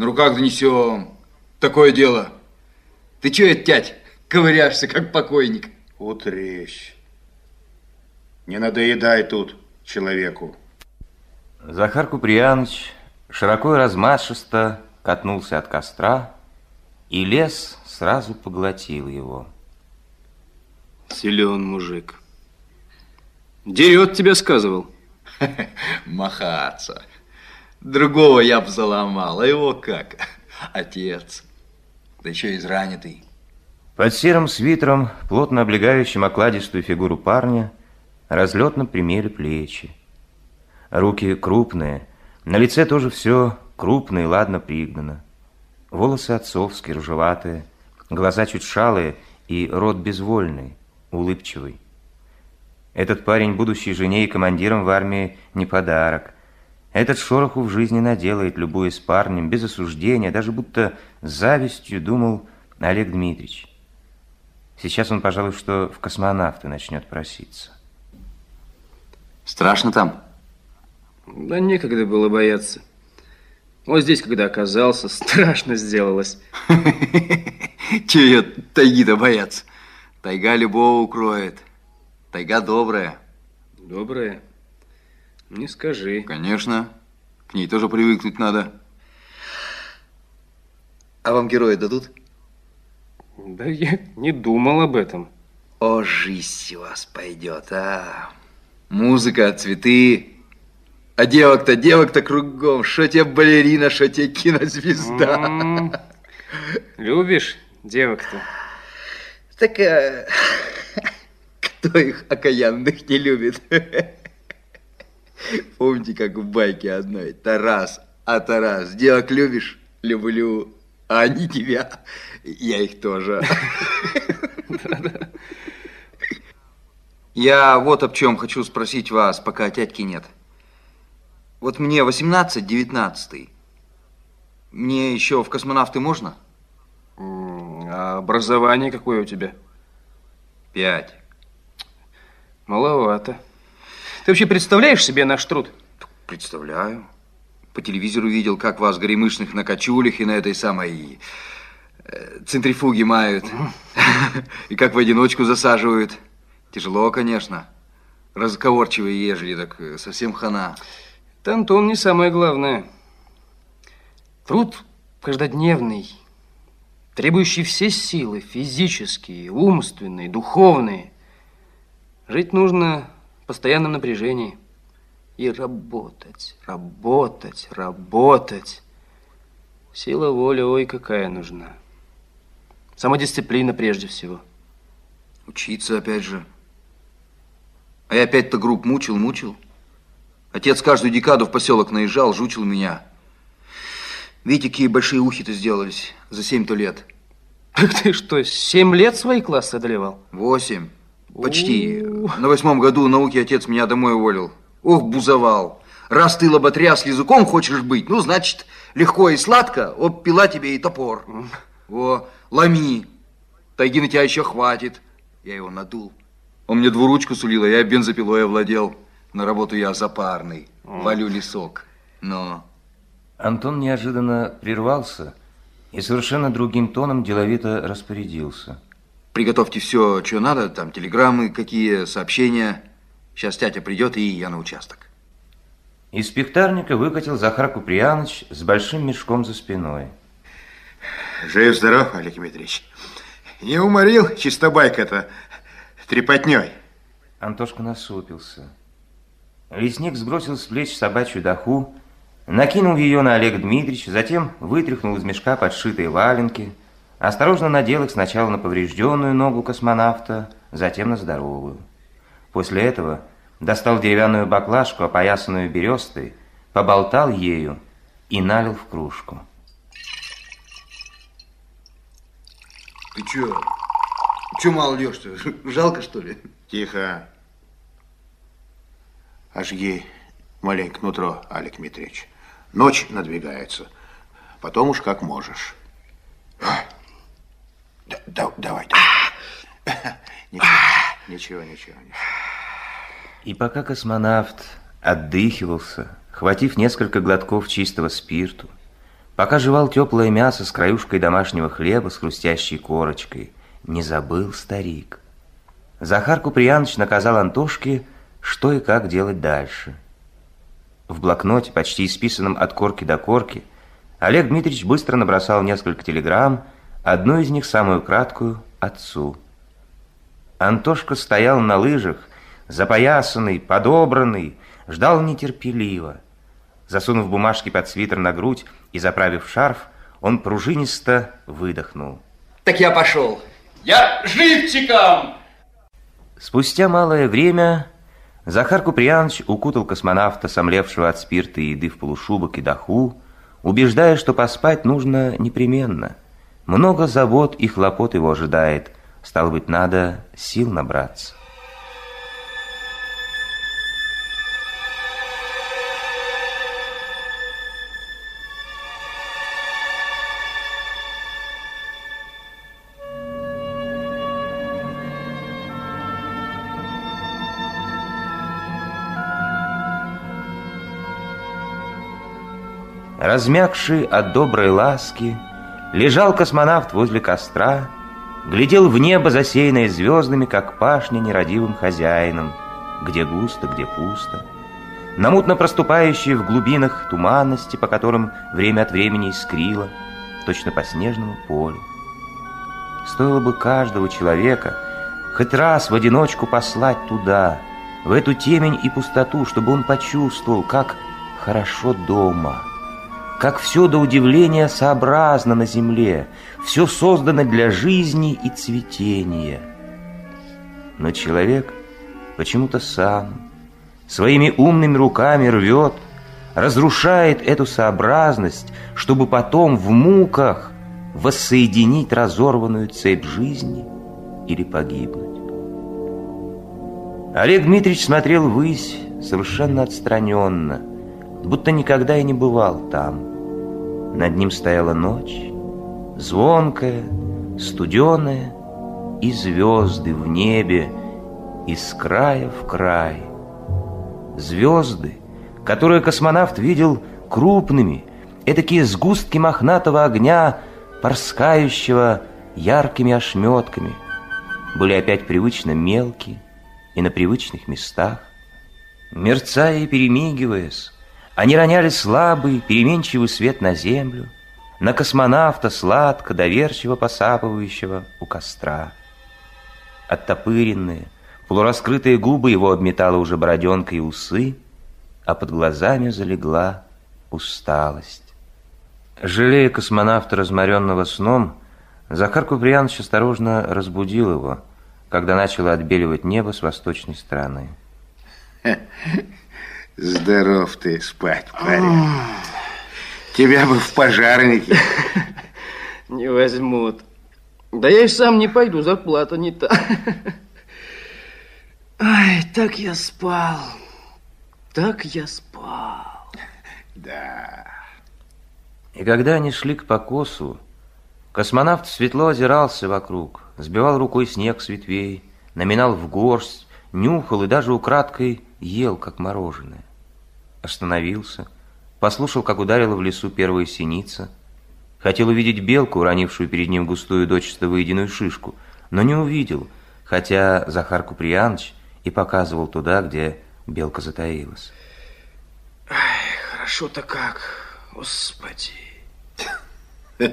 На руках донесем. Такое дело. Ты че, это, тять, ковыряешься, как покойник? Утречь. Не надоедай тут человеку. Захар Куприяныч широко и размашисто катнулся от костра, и лес сразу поглотил его. Силен мужик. Дерет тебя, сказывал. Махаться. Другого я б заломал, а его как? Отец. Да еще изранитый. Под серым свитером, плотно облегающим окладистую фигуру парня, разлетно примели плечи. Руки крупные, на лице тоже все крупно и ладно пригнано. Волосы отцовские, рыжеватые, глаза чуть шалые и рот безвольный, улыбчивый. Этот парень, будущей жене и командиром в армии, не подарок. Этот шороху в жизни наделает, любуясь парнем, без осуждения, даже будто с завистью думал Олег Дмитриевич. Сейчас он, пожалуй, что в космонавты начнет проситься. Страшно там? Да некогда было бояться. Вот здесь, когда оказался, страшно сделалось. Че ее тайги-то бояться? Тайга любого укроет. Тайга добрая. Добрая? Не скажи. Конечно. К ней тоже привыкнуть надо. А вам герои дадут? Да я не думал об этом. О, жизнь у вас пойдет, а? Музыка, цветы. А девок-то, девок-то кругом. Что тебе балерина, что тебе кинозвезда. М, Любишь девок-то? Так а, кто их окаянных не любит? Помните, как в байке одной? Тарас, а Тарас, девок любишь? Люблю. А они тебя. Я их тоже. Я вот об чем хочу спросить вас, пока тятьки нет. Вот мне 18-19. Мне еще в космонавты можно? А образование какое у тебя? Пять. Маловато. Ты вообще представляешь себе наш труд? Представляю. По телевизору видел, как вас горемышных на кочулях и на этой самой э, центрифуге мают. И как в одиночку засаживают. Тяжело, конечно. Разговорчивые ежели, так э, совсем хана. Это, Антон, не самое главное. Труд каждодневный, требующий все силы, физические, умственные, духовные. Жить нужно постоянном напряжении. И работать, работать, работать. Сила воли, ой, какая нужна. Самодисциплина прежде всего. Учиться опять же. А я опять-то групп мучил, мучил. Отец каждую декаду в поселок наезжал, жучил меня. Видите, какие большие ухи-то сделались за семь-то лет. Так ты что, семь лет свои классы одолевал? Восемь. Почти. На восьмом году науки отец меня домой уволил. Ох, бузовал. Раз ты лоботря с языком хочешь быть, ну, значит, легко и сладко, оп, пила тебе и топор. Во, ломи. Тайги на тебя еще хватит. Я его надул. Он мне двуручку сулил, а я бензопилой овладел. На работу я запарный. Валю лесок. Но... Антон неожиданно прервался и совершенно другим тоном деловито распорядился. Приготовьте все, что надо, там телеграммы какие, сообщения. Сейчас тятя придет, и я на участок. Из пектарника выкатил Захар Куприяныч с большим мешком за спиной. Жив-здоров, Олег Дмитриевич. Не уморил чистобайка-то трепотней. Антошка насупился. Лесник сбросил с плеч собачью доху, накинул ее на Олега Дмитриевича, затем вытряхнул из мешка подшитые валенки, осторожно надел их сначала на поврежденную ногу космонавта, затем на здоровую. После этого достал деревянную баклажку, опоясанную берестой, поболтал ею и налил в кружку. Ты че? Че мало льешь-то? Жалко, что ли? Тихо. Ожги маленько нутро, Олег Дмитриевич. Ночь надвигается. Потом уж как можешь. Да, да- давай, давай. Ничего, ничего, ничего. ничего. И пока космонавт отдыхивался, хватив несколько глотков чистого спирту, пока жевал теплое мясо с краюшкой домашнего хлеба с хрустящей корочкой, не забыл старик. Захар Куприяныч наказал Антошке, что и как делать дальше. В блокноте, почти исписанном от корки до корки, Олег Дмитриевич быстро набросал несколько телеграмм, одну из них, самую краткую, отцу. Антошка стоял на лыжах, запоясанный, подобранный, ждал нетерпеливо. Засунув бумажки под свитер на грудь и заправив шарф, он пружинисто выдохнул. Так я пошел. Я живчиком! Спустя малое время Захар Куприянович укутал космонавта, сомлевшего от спирта и еды в полушубок и доху, убеждая, что поспать нужно непременно. Много забот и хлопот его ожидает, стало быть, надо сил набраться. Размягший от доброй ласки, лежал космонавт возле костра, глядел в небо, засеянное звездами, как пашня нерадивым хозяином, где густо, где пусто, на мутно проступающие в глубинах туманности, по которым время от времени искрило, точно по снежному полю. Стоило бы каждого человека хоть раз в одиночку послать туда, в эту темень и пустоту, чтобы он почувствовал, как хорошо дома — как все до удивления сообразно на земле, все создано для жизни и цветения. Но человек почему-то сам своими умными руками рвет, разрушает эту сообразность, чтобы потом в муках воссоединить разорванную цепь жизни или погибнуть. Олег Дмитриевич смотрел ввысь совершенно отстраненно, будто никогда и не бывал там. Над ним стояла ночь, звонкая, студеная, и звезды в небе из края в край. Звезды, которые космонавт видел крупными, этакие сгустки мохнатого огня, порскающего яркими ошметками, были опять привычно мелкие и на привычных местах. Мерцая и перемигиваясь, они роняли слабый, переменчивый свет на землю, на космонавта, сладко, доверчиво посапывающего у костра. Оттопыренные, полураскрытые губы его обметала уже бороденка и усы, а под глазами залегла усталость. Жалея космонавта, разморенного сном, Захар Куприянович осторожно разбудил его, когда начало отбеливать небо с восточной стороны. Здоров ты спать, парень. Тебя бы в пожарнике. Не возьмут. Да я и сам не пойду, зарплата не та. Ай, так я спал. Так я спал. Да. И когда они шли к покосу, космонавт светло озирался вокруг, сбивал рукой снег с ветвей, номинал в горсть, нюхал и даже украдкой ел, как мороженое остановился, послушал, как ударила в лесу первая синица. Хотел увидеть белку, уронившую перед ним густую дочисто выеденную шишку, но не увидел, хотя Захар Куприяныч и показывал туда, где белка затаилась. Ай, хорошо-то как, господи.